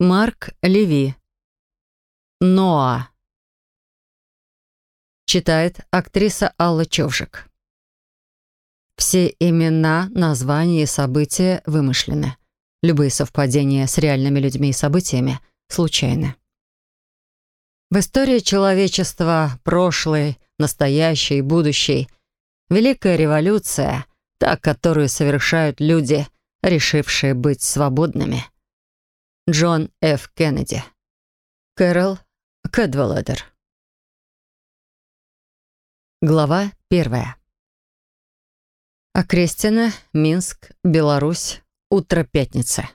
Марк Леви. Ноа. Читает актриса Алла Човжик. Все имена, названия и события вымышлены. Любые совпадения с реальными людьми и событиями случайны. В истории человечества прошлой, настоящей будущей Великая революция, та, которую совершают люди, решившие быть свободными. Джон Ф. Кеннеди. Кэрол Кэдвелледер. Глава первая. Окрестина, Минск, Беларусь. Утро пятницы.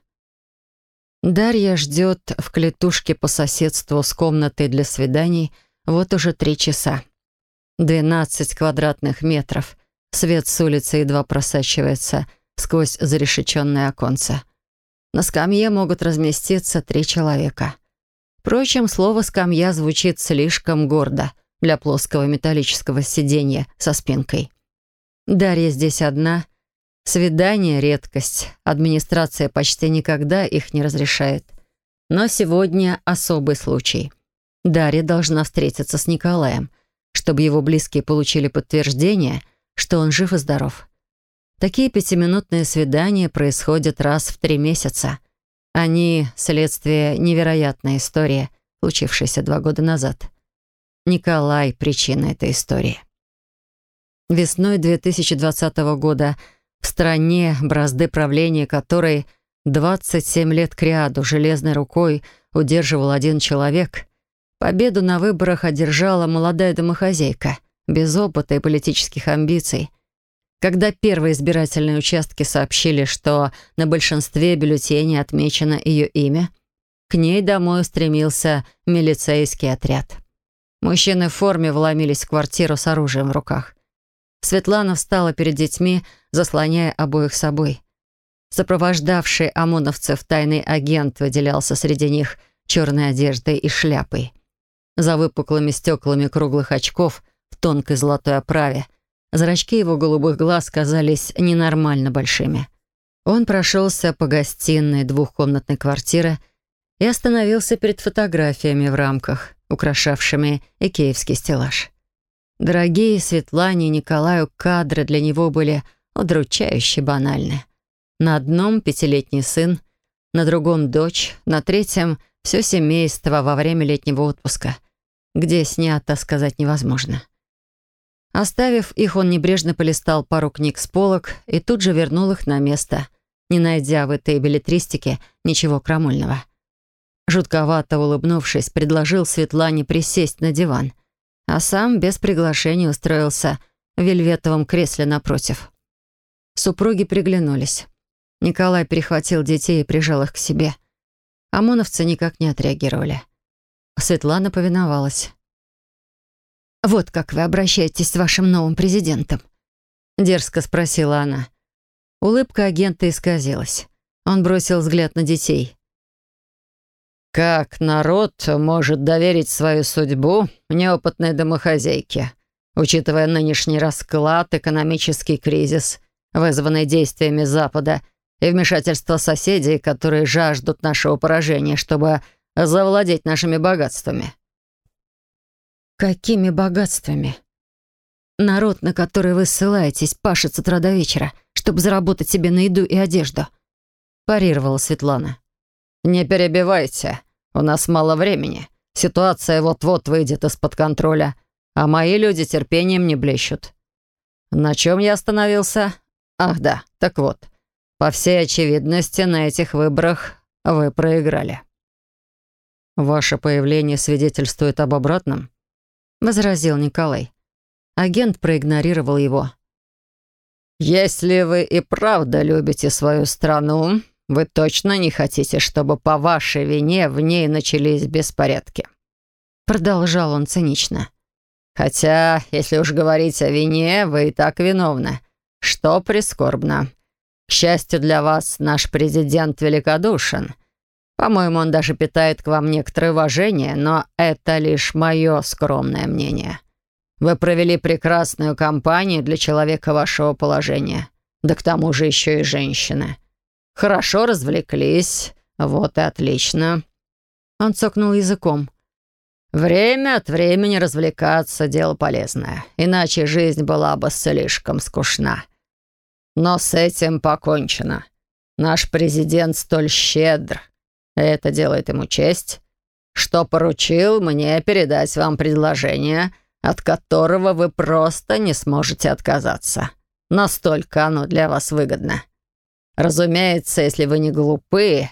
Дарья ждет в клетушке по соседству с комнатой для свиданий вот уже три часа. Двенадцать квадратных метров. Свет с улицы едва просачивается сквозь зарешеченное оконце. На скамье могут разместиться три человека. Впрочем, слово «скамья» звучит слишком гордо для плоского металлического сиденья со спинкой. Дарья здесь одна. Свидание — редкость. Администрация почти никогда их не разрешает. Но сегодня особый случай. Дарья должна встретиться с Николаем — чтобы его близкие получили подтверждение, что он жив и здоров. Такие пятиминутные свидания происходят раз в три месяца. Они — следствие невероятной истории, случившейся два года назад. Николай — причина этой истории. Весной 2020 года в стране, бразды правления которой 27 лет кряду железной рукой удерживал один человек, Победу на выборах одержала молодая домохозяйка, без опыта и политических амбиций. Когда первые избирательные участки сообщили, что на большинстве бюллетеней отмечено ее имя, к ней домой устремился милицейский отряд. Мужчины в форме вломились в квартиру с оружием в руках. Светлана встала перед детьми, заслоняя обоих собой. Сопровождавший ОМОНовцев тайный агент выделялся среди них черной одеждой и шляпой за выпуклыми стеклами круглых очков в тонкой золотой оправе. Зрачки его голубых глаз казались ненормально большими. Он прошелся по гостиной двухкомнатной квартиры и остановился перед фотографиями в рамках, украшавшими икеевский стеллаж. Дорогие Светлане и Николаю кадры для него были удручающе банальны. На одном пятилетний сын, на другом дочь, на третьем все семейство во время летнего отпуска — где снято, сказать невозможно. Оставив их, он небрежно полистал пару книг с полок и тут же вернул их на место, не найдя в этой билетристике ничего крамольного. Жутковато улыбнувшись, предложил Светлане присесть на диван, а сам без приглашения устроился в вельветовом кресле напротив. Супруги приглянулись. Николай перехватил детей и прижал их к себе. ОМОНовцы никак не отреагировали. Светлана повиновалась. «Вот как вы обращаетесь с вашим новым президентом?» Дерзко спросила она. Улыбка агента исказилась. Он бросил взгляд на детей. «Как народ может доверить свою судьбу неопытной домохозяйке, учитывая нынешний расклад, экономический кризис, вызванный действиями Запада и вмешательство соседей, которые жаждут нашего поражения, чтобы завладеть нашими богатствами». «Какими богатствами?» «Народ, на который вы ссылаетесь, пашет с утра до вечера, чтобы заработать себе на еду и одежду», парировала Светлана. «Не перебивайте. У нас мало времени. Ситуация вот-вот выйдет из-под контроля, а мои люди терпением не блещут». «На чем я остановился? Ах да, так вот. По всей очевидности, на этих выборах вы проиграли». «Ваше появление свидетельствует об обратном?» — возразил Николай. Агент проигнорировал его. «Если вы и правда любите свою страну, вы точно не хотите, чтобы по вашей вине в ней начались беспорядки». Продолжал он цинично. «Хотя, если уж говорить о вине, вы и так виновны, что прискорбно. К счастью для вас, наш президент великодушен — по-моему, он даже питает к вам некоторое уважение, но это лишь мое скромное мнение. Вы провели прекрасную кампанию для человека вашего положения. Да к тому же еще и женщины. Хорошо развлеклись, вот и отлично. Он цокнул языком. «Время от времени развлекаться — дело полезное, иначе жизнь была бы слишком скучна. Но с этим покончено. Наш президент столь щедр, это делает ему честь, что поручил мне передать вам предложение, от которого вы просто не сможете отказаться. Настолько оно для вас выгодно. Разумеется, если вы не глупы,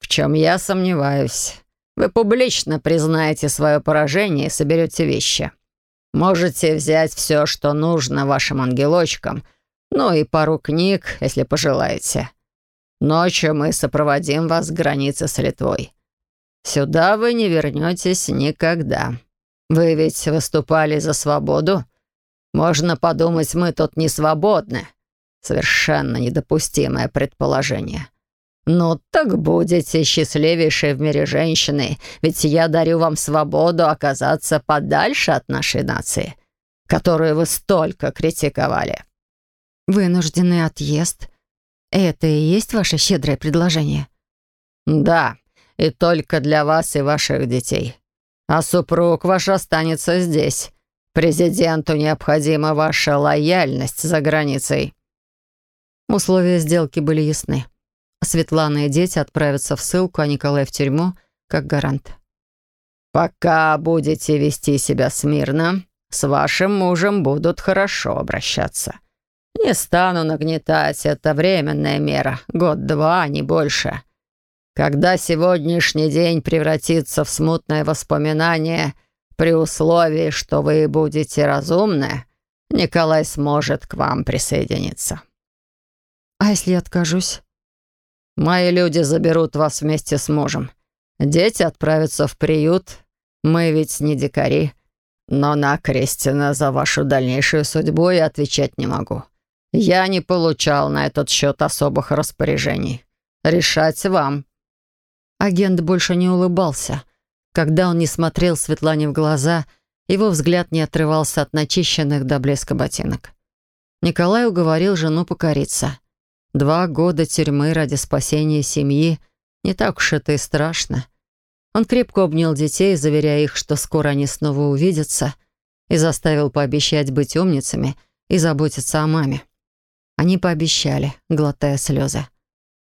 в чем я сомневаюсь, вы публично признаете свое поражение и соберете вещи. Можете взять все, что нужно вашим ангелочкам, ну и пару книг, если пожелаете. Ночью мы сопроводим вас к границе с Литвой. Сюда вы не вернетесь никогда. Вы ведь выступали за свободу. Можно подумать, мы тут не свободны. Совершенно недопустимое предположение. «Ну так будете счастливейшей в мире женщины, ведь я дарю вам свободу оказаться подальше от нашей нации, которую вы столько критиковали». «Вынужденный отъезд. Это и есть ваше щедрое предложение?» «Да, и только для вас и ваших детей. А супруг ваш останется здесь. Президенту необходима ваша лояльность за границей». Условия сделки были ясны. Светлана и дети отправятся в ссылку, а Николай в тюрьму, как гарант. «Пока будете вести себя смирно, с вашим мужем будут хорошо обращаться. Не стану нагнетать, это временная мера, год-два, не больше. Когда сегодняшний день превратится в смутное воспоминание, при условии, что вы будете разумны, Николай сможет к вам присоединиться». «А если я откажусь?» Мои люди заберут вас вместе с мужем. Дети отправятся в приют. Мы ведь не дикари. Но на Кристина за вашу дальнейшую судьбу я отвечать не могу. Я не получал на этот счет особых распоряжений. Решать вам». Агент больше не улыбался. Когда он не смотрел Светлане в глаза, его взгляд не отрывался от начищенных до блеска ботинок. Николай уговорил жену покориться — Два года тюрьмы ради спасения семьи не так уж это и страшно. Он крепко обнял детей, заверяя их, что скоро они снова увидятся, и заставил пообещать быть умницами и заботиться о маме. Они пообещали, глотая слезы.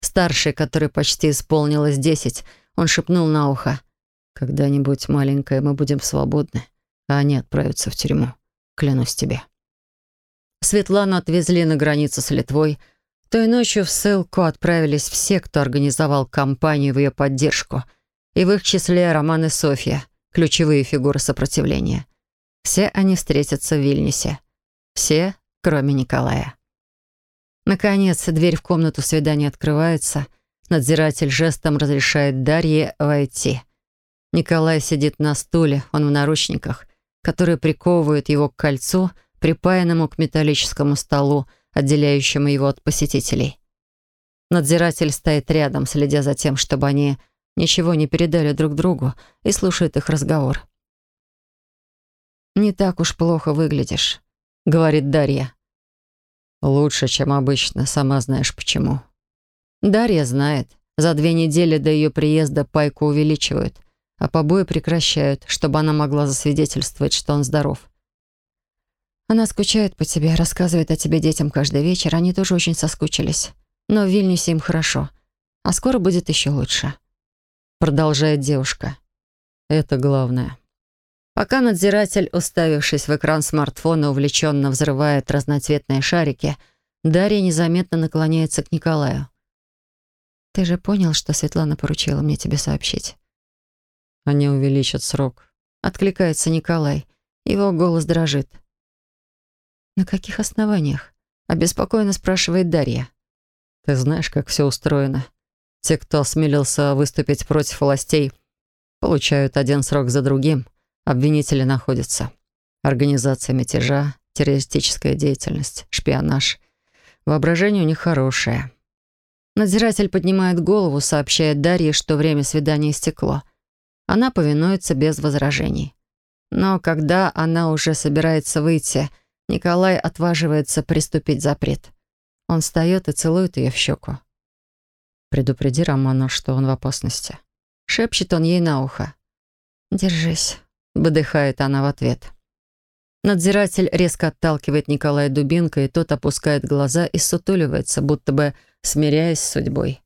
Старший, который почти исполнилось десять, он шепнул на ухо. «Когда-нибудь, маленькая, мы будем свободны, а они отправятся в тюрьму. Клянусь тебе». Светлану отвезли на границу с Литвой, той ночью в ссылку отправились все, кто организовал кампанию в ее поддержку, и в их числе Роман и Софья, ключевые фигуры сопротивления. Все они встретятся в Вильнюсе. Все, кроме Николая. Наконец, дверь в комнату свидания открывается. Надзиратель жестом разрешает Дарье войти. Николай сидит на стуле, он в наручниках, которые приковывают его к кольцу, припаянному к металлическому столу, отделяющему его от посетителей. Надзиратель стоит рядом, следя за тем, чтобы они ничего не передали друг другу, и слушает их разговор. «Не так уж плохо выглядишь», — говорит Дарья. «Лучше, чем обычно, сама знаешь почему». Дарья знает. За две недели до ее приезда пайку увеличивают, а побои прекращают, чтобы она могла засвидетельствовать, что он здоров. Она скучает по тебе, рассказывает о тебе детям каждый вечер. Они тоже очень соскучились. Но в Вильнюсе им хорошо. А скоро будет еще лучше. Продолжает девушка. Это главное. Пока надзиратель, уставившись в экран смартфона, увлеченно взрывает разноцветные шарики, Дарья незаметно наклоняется к Николаю. «Ты же понял, что Светлана поручила мне тебе сообщить?» «Они увеличат срок», — откликается Николай. Его голос дрожит. «На каких основаниях?» — обеспокоенно спрашивает Дарья. «Ты знаешь, как все устроено. Те, кто осмелился выступить против властей, получают один срок за другим. Обвинители находятся. Организация мятежа, террористическая деятельность, шпионаж. Воображение у них хорошее». Надзиратель поднимает голову, сообщает Дарье, что время свидания истекло. Она повинуется без возражений. Но когда она уже собирается выйти, Николай отваживается приступить запрет. Он встает и целует ее в щеку. «Предупреди Романа, что он в опасности», — Шепчет он ей на ухо. «Держись», — выдыхает она в ответ. Надзиратель резко отталкивает Николая дубинкой, и тот опускает глаза и сутуливается, будто бы смиряясь с судьбой.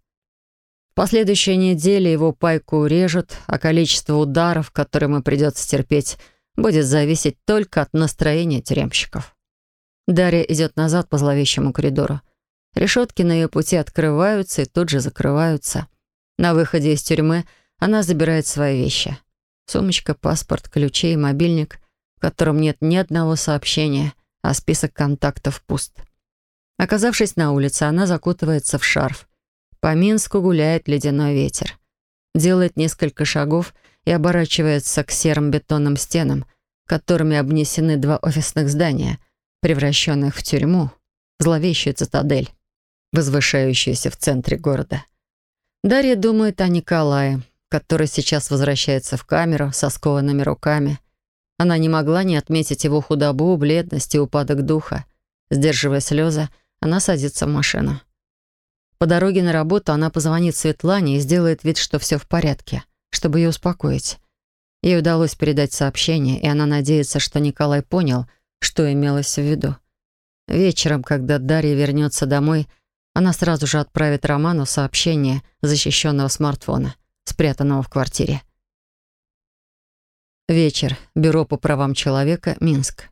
В последующей неделе его пайку урежут, а количество ударов, которые ему придется терпеть, будет зависеть только от настроения тюремщиков. Дарья идет назад по зловещему коридору. Решетки на ее пути открываются и тут же закрываются. На выходе из тюрьмы она забирает свои вещи. Сумочка, паспорт, ключи и мобильник, в котором нет ни одного сообщения, а список контактов пуст. Оказавшись на улице, она закутывается в шарф. По Минску гуляет ледяной ветер. Делает несколько шагов и оборачивается к серым бетонным стенам, которыми обнесены два офисных здания, превращенных в тюрьму, зловещую цитадель, возвышающуюся в центре города. Дарья думает о Николае, который сейчас возвращается в камеру со скованными руками. Она не могла не отметить его худобу, бледность и упадок духа. Сдерживая слезы, она садится в машину. По дороге на работу она позвонит Светлане и сделает вид, что все в порядке, чтобы ее успокоить. Ей удалось передать сообщение, и она надеется, что Николай понял, что имелось в виду. Вечером, когда Дарья вернется домой, она сразу же отправит Роману сообщение защищенного смартфона спрятанного в квартире. Вечер. Бюро по правам человека. Минск.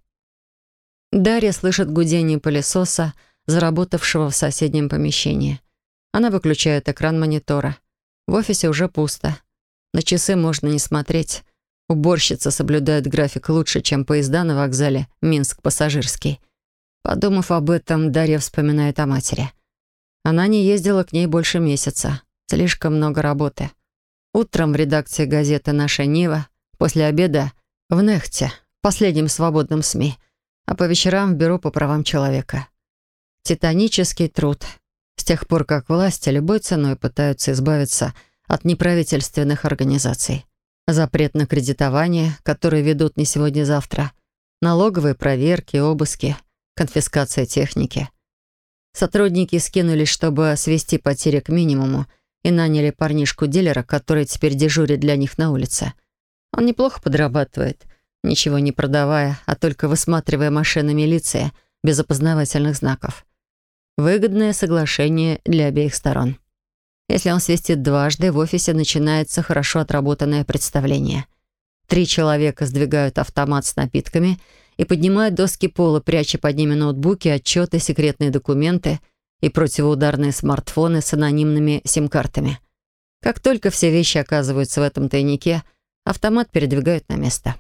Дарья слышит гудение пылесоса, заработавшего в соседнем помещении. Она выключает экран монитора. В офисе уже пусто. На часы можно не смотреть. Уборщица соблюдает график лучше, чем поезда на вокзале Минск-Пассажирский. Подумав об этом, Дарья вспоминает о матери. Она не ездила к ней больше месяца. Слишком много работы. Утром в редакции газеты «Наша Нива», после обеда в Нехте, последнем свободном СМИ, а по вечерам в Бюро по правам человека. Титанический труд. С тех пор, как власти любой ценой пытаются избавиться от неправительственных организаций. Запрет на кредитование, который ведут не сегодня-завтра. Налоговые проверки, обыски, конфискация техники. Сотрудники скинулись, чтобы свести потери к минимуму – и наняли парнишку-дилера, который теперь дежурит для них на улице. Он неплохо подрабатывает, ничего не продавая, а только высматривая машины милиции без опознавательных знаков. Выгодное соглашение для обеих сторон. Если он свистит дважды, в офисе начинается хорошо отработанное представление. Три человека сдвигают автомат с напитками и поднимают доски пола, пряча под ними ноутбуки, отчеты, секретные документы — и противоударные смартфоны с анонимными сим-картами. Как только все вещи оказываются в этом тайнике, автомат передвигают на место.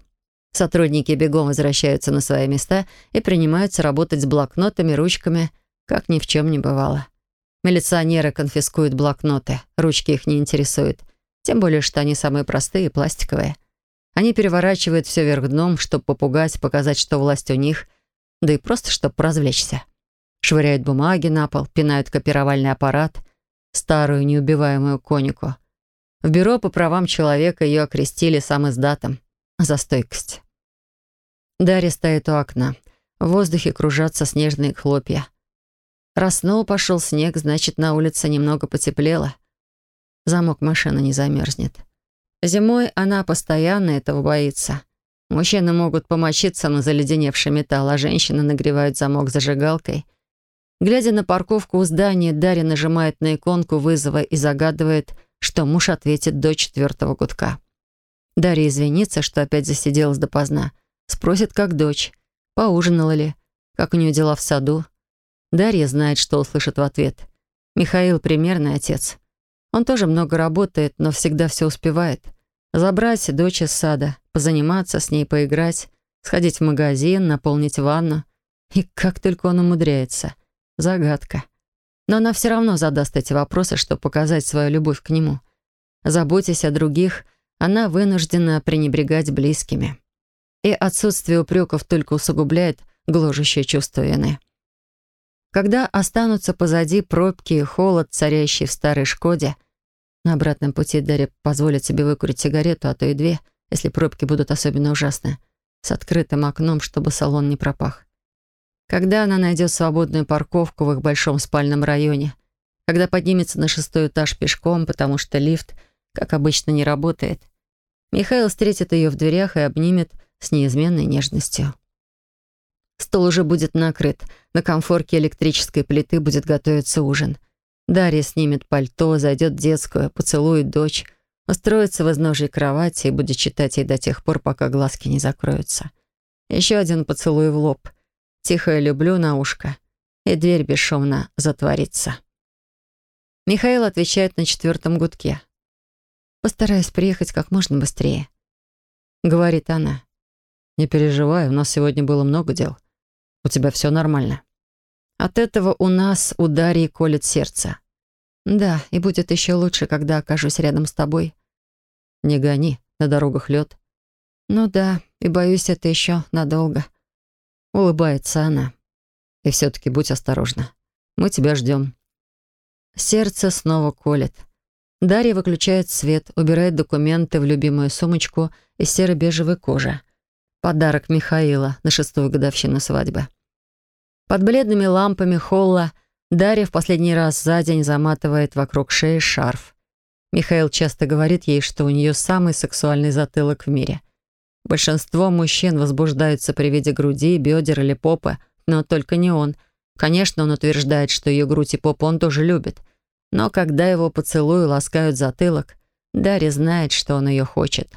Сотрудники бегом возвращаются на свои места и принимаются работать с блокнотами, ручками, как ни в чем не бывало. Милиционеры конфискуют блокноты, ручки их не интересуют, тем более, что они самые простые и пластиковые. Они переворачивают все вверх дном, чтобы попугать, показать, что власть у них, да и просто, чтобы развлечься. Швыряют бумаги на пол, пинают копировальный аппарат, старую неубиваемую конику. В бюро по правам человека ее окрестили сам издатом за стойкость. Дарья стоит у окна. В воздухе кружатся снежные хлопья. Раз снова пошел снег, значит, на улице немного потеплело. Замок машины не замерзнет. Зимой она постоянно этого боится. Мужчины могут помочиться на заледеневший металл, а женщины нагревают замок зажигалкой — Глядя на парковку у здания, Дарья нажимает на иконку вызова и загадывает, что муж ответит до четвертого гудка. Дарья извинится, что опять засиделась допоздна. Спросит, как дочь, поужинала ли, как у нее дела в саду. Дарья знает, что услышит в ответ. Михаил — примерный отец. Он тоже много работает, но всегда все успевает. Забрать дочь из сада, позаниматься с ней, поиграть, сходить в магазин, наполнить ванну. И как только он умудряется. Загадка. Но она все равно задаст эти вопросы, чтобы показать свою любовь к нему. Заботясь о других, она вынуждена пренебрегать близкими. И отсутствие упреков только усугубляет гложущее чувство вины. Когда останутся позади пробки и холод, царящий в старой «Шкоде», на обратном пути Дарья позволит себе выкурить сигарету, а то и две, если пробки будут особенно ужасны, с открытым окном, чтобы салон не пропах. Когда она найдет свободную парковку в их большом спальном районе, когда поднимется на шестой этаж пешком, потому что лифт как обычно, не работает. Михаил встретит ее в дверях и обнимет с неизменной нежностью. Стол уже будет накрыт. На комфорке электрической плиты будет готовиться ужин. Дарья снимет пальто, зайдет в детскую, поцелует дочь, устроится в изножьей кровати и будет читать ей до тех пор, пока глазки не закроются. Еще один поцелуй в лоб. Тихое «люблю» на ушко. И дверь бесшумно затворится. Михаил отвечает на четвертом гудке. «Постараюсь приехать как можно быстрее», — говорит она. «Не переживай, у нас сегодня было много дел. У тебя все нормально». От этого у нас у Дарьи колет сердце. Да, и будет еще лучше, когда окажусь рядом с тобой. Не гони, на дорогах лед. Ну да, и боюсь, это еще надолго. Улыбается она. И все-таки будь осторожна. Мы тебя ждем. Сердце снова колет. Дарья выключает свет, убирает документы в любимую сумочку из серо-бежевой кожи. Подарок Михаила на шестую годовщину свадьбы. Под бледными лампами холла Дарья в последний раз за день заматывает вокруг шеи шарф. Михаил часто говорит ей, что у нее самый сексуальный затылок в мире. Большинство мужчин возбуждаются при виде груди, бедер или попы, но только не он. Конечно, он утверждает, что ее грудь и попу он тоже любит. Но когда его поцелуи ласкают затылок, Дарья знает, что он ее хочет.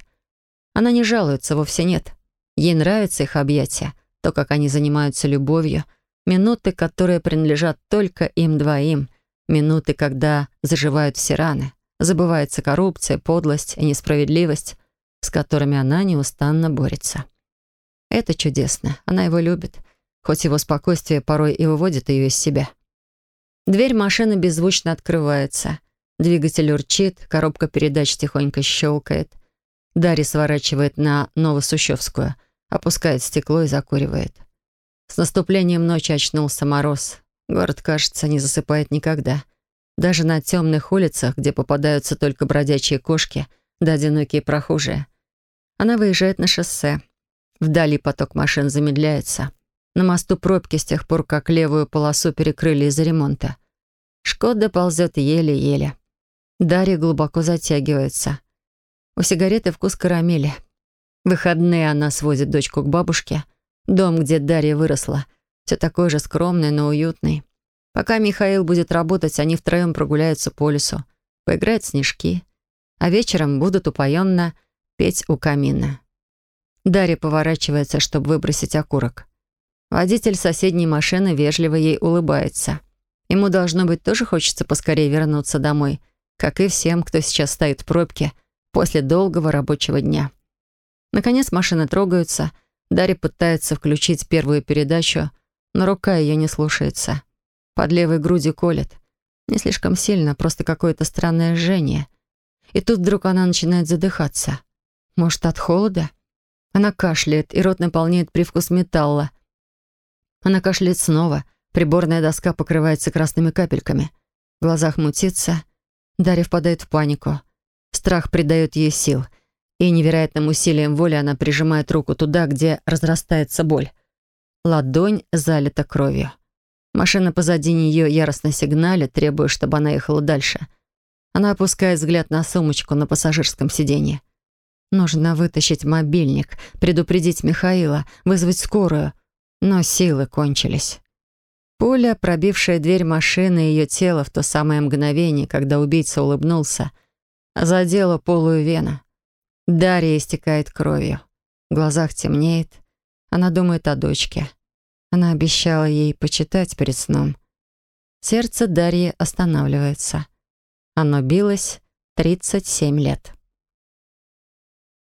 Она не жалуется, вовсе нет. Ей нравятся их объятия, то, как они занимаются любовью — Минуты, которые принадлежат только им двоим. Минуты, когда заживают все раны. Забывается коррупция, подлость и несправедливость, с которыми она неустанно борется. Это чудесно. Она его любит, хоть его спокойствие порой и выводит ее из себя. Дверь машины беззвучно открывается. Двигатель урчит, коробка передач тихонько щелкает. Дарья сворачивает на Новосущевскую, опускает стекло и закуривает. С наступлением ночи очнулся мороз. Город, кажется, не засыпает никогда. Даже на темных улицах, где попадаются только бродячие кошки да одинокие прохожие. Она выезжает на шоссе. Вдали поток машин замедляется. На мосту пробки с тех пор, как левую полосу перекрыли из-за ремонта. Шкода ползет еле-еле. Дарья глубоко затягивается. У сигареты вкус карамели. В выходные она свозит дочку к бабушке, Дом, где Дарья выросла, все такой же скромный, но уютный. Пока Михаил будет работать, они втроем прогуляются по лесу, поиграют в снежки, а вечером будут упоенно петь у камина. Дарья поворачивается, чтобы выбросить окурок. Водитель соседней машины вежливо ей улыбается. Ему, должно быть, тоже хочется поскорее вернуться домой, как и всем, кто сейчас стоит в пробке после долгого рабочего дня. Наконец машины трогаются — Дарья пытается включить первую передачу, но рука ее не слушается. Под левой грудью колет. Не слишком сильно, просто какое-то странное жжение. И тут вдруг она начинает задыхаться. Может, от холода? Она кашляет, и рот наполняет привкус металла. Она кашляет снова. Приборная доска покрывается красными капельками. В глазах мутится. Дарья впадает в панику. Страх придает ей сил — и невероятным усилием воли она прижимает руку туда, где разрастается боль. Ладонь залита кровью. Машина позади нее яростно сигналит, требуя, чтобы она ехала дальше. Она опускает взгляд на сумочку на пассажирском сиденье. Нужно вытащить мобильник, предупредить Михаила, вызвать скорую. Но силы кончились. Пуля, пробившая дверь машины и ее тело в то самое мгновение, когда убийца улыбнулся, задела полую вену. Дарья истекает кровью. В глазах темнеет. Она думает о дочке. Она обещала ей почитать перед сном. Сердце Дарьи останавливается. Оно билось 37 лет.